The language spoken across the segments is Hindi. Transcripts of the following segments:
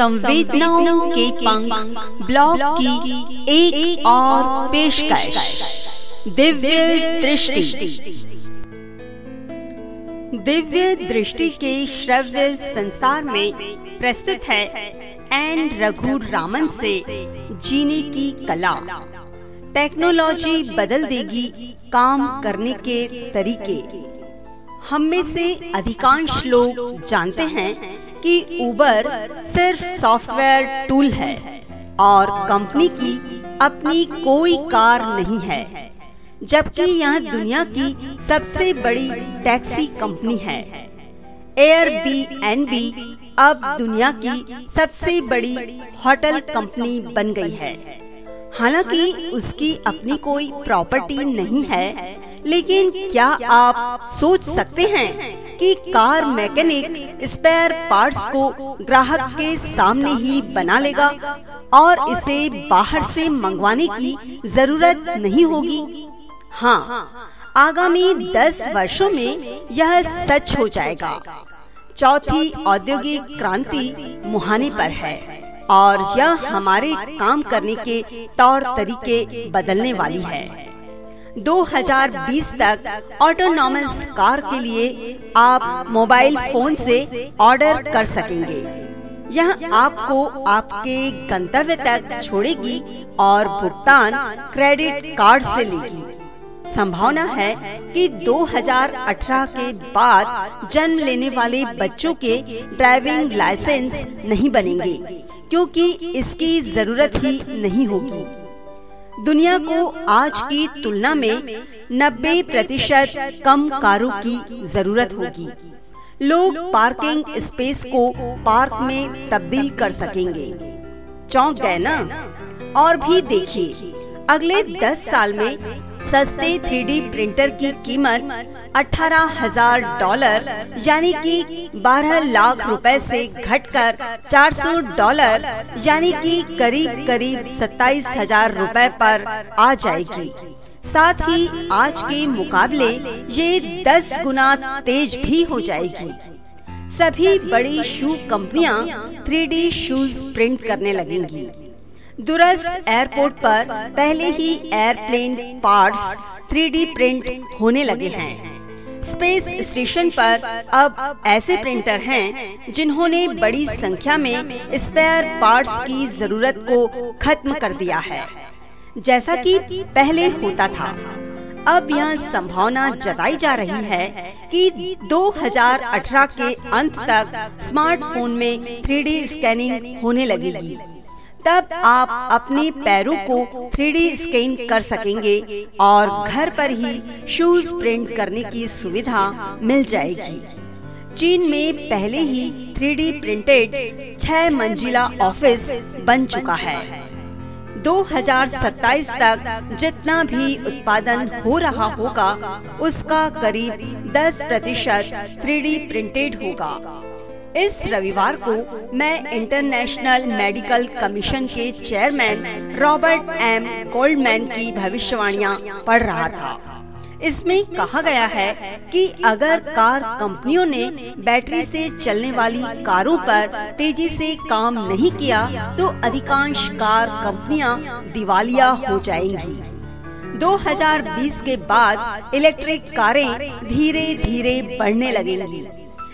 संवेदनाओं के पंख ब्लॉग की एक, एक और पेशकश। दिव्य दृष्टि। दिव्य दृष्टि के श्रव्य संसार में प्रस्तुत है एन रघु रामन से जीने की कला। टेक्नोलॉजी बदल देगी काम करने के तरीके। हम में से अधिकांश लोग जानते हैं कि उबर सिर्फ़ सॉफ्टवेयर टूल है और कंपनी की अपनी कोई कार नहीं है, जबकि यह दुनिया की सबसे बड़ी टैक्सी कंपनी है। एयर बी एन बी अब दुनिया की सबसे बड़ी होटल कंपनी बन गई है। हालाँकि उसकी अपनी कोई प्रॉपर्टी नहीं है, लेकिन क्या आप सोच सकते हैं कि कार मैकेनिक स्पेयर पार्ट्स को ग्राहक के सामने ही बना लेगा और इसे बाहर से मंगवाने की ज़रूरत नहीं होगी। हाँ आगामी दस वर्षों में यह सच हो जाएगा। चौथी औद्योगिक क्रांति मुहाने पर है और यह हमारे काम करने के तौर तरीके बदलने वाली है। 2020 तक ऑटोनॉमस कार के लिए आप मोबाइल फ़ोन से ऑर्डर कर सकेंगे। यह आपको आपके गंतव्य तक छोड़ेगी और भुगतान क्रेडिट कार्ड से लेगी। संभावना है कि 2018 के बाद जन्म लेने वाले बच्चों के ड्राइविंग लाइसेंस नहीं बनेंगे, क्योंकि इसकी ज़रूरत ही नहीं होगी। दुनिया को आज की तुलना में 90 प्रतिशत कम कारों की ज़रूरत होगी लोग पार्किंग स्पेस को पार्क में तब्दील कर सकेंगे चौंक गए ना? और भी देखिए, अगले 10 साल में सस्ते थ्री प्रिंटर की कीमत अठारह हज़ार डॉलर, यानी कि 12 लाख रुपए से घटकर 400 डॉलर, यानी कि करीब करीब सत्ताईस हज़ार रूपए पर आ जाएगी। साथ ही आज के मुकाबले ये 10 गुना तेज भी हो जाएगी। सभी बड़ी शू कंपनियाँ 3D शूज़ प्रिंट करने लगेंगी। दूरस्थ एयरपोर्ट पर पहले ही एयरप्लेन पार्ट्स 3D प्रिंट होने लगे हैं। स्पेस स्टेशन पर अब ऐसे प्रिंटर हैं जिन्होंने बड़ी संख्या में स्पेयर पार्ट्स की ज़रूरत को खत्म कर दिया है। जैसा कि पहले होता था। अब यह संभावना जताई जा रही है कि 2018 के अंत तक स्मार्टफ़ोन में 3D स्कैनिंग होने लगेगी। तब आप अपने पैरों को थ्री स्कैन कर सकेंगे और घर पर ही शूज़ प्रिंट करने की सुविधा मिल जाएगी। चीन में पहले ही थ्री प्रिंटेड छह मंजिला ऑफ़िस बन चुका है। 2027 तक जितना भी उत्पादन हो रहा होगा, उसका करीब 10 प्रतिशत थ्री प्रिंटेड होगा। इस रविवार को मैं इंटरनेशनल मेडिकल कमीशन के चेयरमैन रॉबर्ट एम गोल्डमैन की भविष्यवाणियाँ पढ़ रहा था। इसमें कहा गया है कि अगर कार कंपनियों ने बैटरी से चलने वाली कारों पर तेज़ी से काम नहीं किया तो अधिकांश कार कंपनियाँ दिवालिया हो जाएँगी। 2020 के बाद इलेक्ट्रिक कारें धीरे धीरे बढ़ने लगेंगी।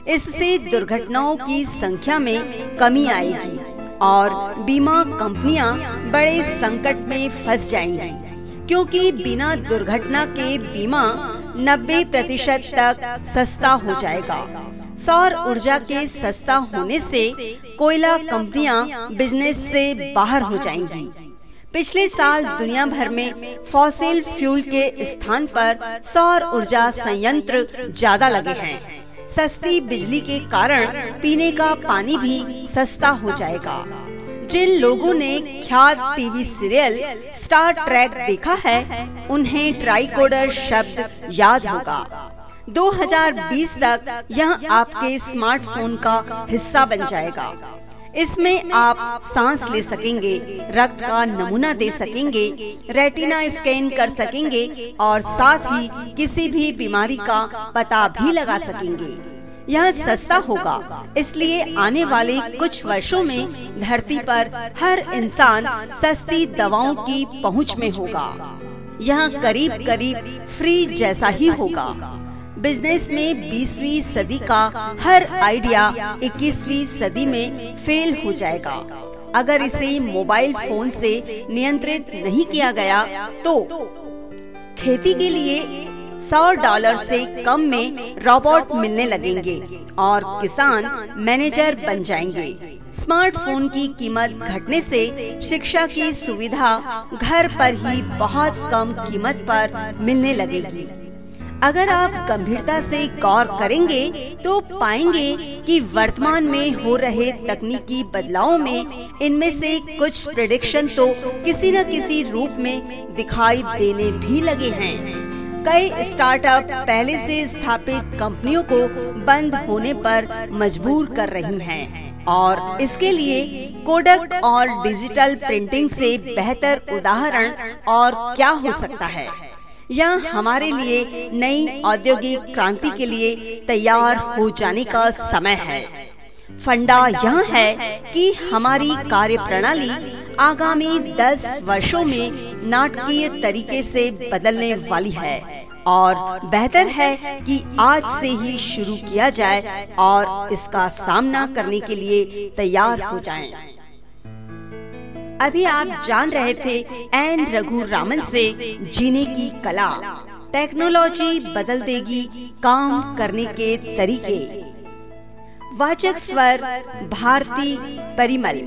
इससे दुर्घटनाओं की संख्या में कमी आएगी और बीमा कंपनियाँ बड़े संकट में फंस जाएँगी। क्योंकि बिना दुर्घटना के बीमा 90 प्रतिशत तक सस्ता हो जाएगा। सौर ऊर्जा के सस्ता होने से कोयला कंपनियाँ बिज़नेस से बाहर हो जाएँगी। पिछले साल दुनिया भर में फॉसिल फ्यूल के स्थान पर सौर ऊर्जा संयंत्र ज़्यादा लगे हैं। सस्ती बिजली के कारण पीने का पानी भी सस्ता हो जाएगा। जिन लोगों ने ख्यात टीवी सीरियल स्टार ट्रैक देखा है, उन्हें ट्राइकोडर शब्द याद होगा। 2020 तक यह आपके स्मार्टफ़ोन का हिस्सा बन जाएगा। इसमें आप सांस ले सकेंगे, रक्त का नमूना दे सकेंगे रेटिना स्कैन कर सकेंगे और साथ ही किसी भी बीमारी का पता भी लगा सकेंगे। यह सस्ता होगा, इसलिए आने वाले कुछ वर्षों में धरती पर हर इंसान सस्ती दवाओं की पहुँच में होगा। यह करीब करीब फ्री जैसा ही होगा। बिज़नेस में 20वीं सदी का हर आइडिया 21वीं सदी में फेल हो जाएगा। अगर इसे मोबाइल फ़ोन से नियंत्रित नहीं किया गया तो खेती के लिए सौ डॉलर से कम में रोबोट मिलने लगेंगे और किसान मैनेजर बन जाएँगे। स्मार्टफ़ोन की कीमत घटने से शिक्षा की सुविधा घर पर ही बहुत कम कीमत पर मिलने लगेगी। अगर आप गंभीरता से गौर करेंगे तो पाएँगे कि वर्तमान में हो रहे तकनीकी बदलावों में इनमें से कुछ प्रिडिक्शन तो किसी न किसी रूप में दिखाई देने भी लगे हैं। कई स्टार्टअप पहले से स्थापित कंपनियों को बंद होने पर मजबूर कर रही हैं और इसके लिए कोडक और डिजिटल प्रिंटिंग से बेहतर उदाहरण और क्या हो सकता है? यह हमारे लिए नई औद्योगिक क्रांति के लिए तैयार हो जाने का समय है फंडा यह है कि हमारी कार्य प्रणाली आगामी दस वर्षों में नाटकीय तरीके से बदलने वाली है और बेहतर है कि आज से ही शुरू किया जाए और इसका सामना करने के लिए तैयार हो जाएँ। अभी आप जान रहे थे एन रघु रामन से जीने की कला। टेक्नोलॉजी बदल देगी काम करने के तरीके। वाचक स्वर भारती परिमल।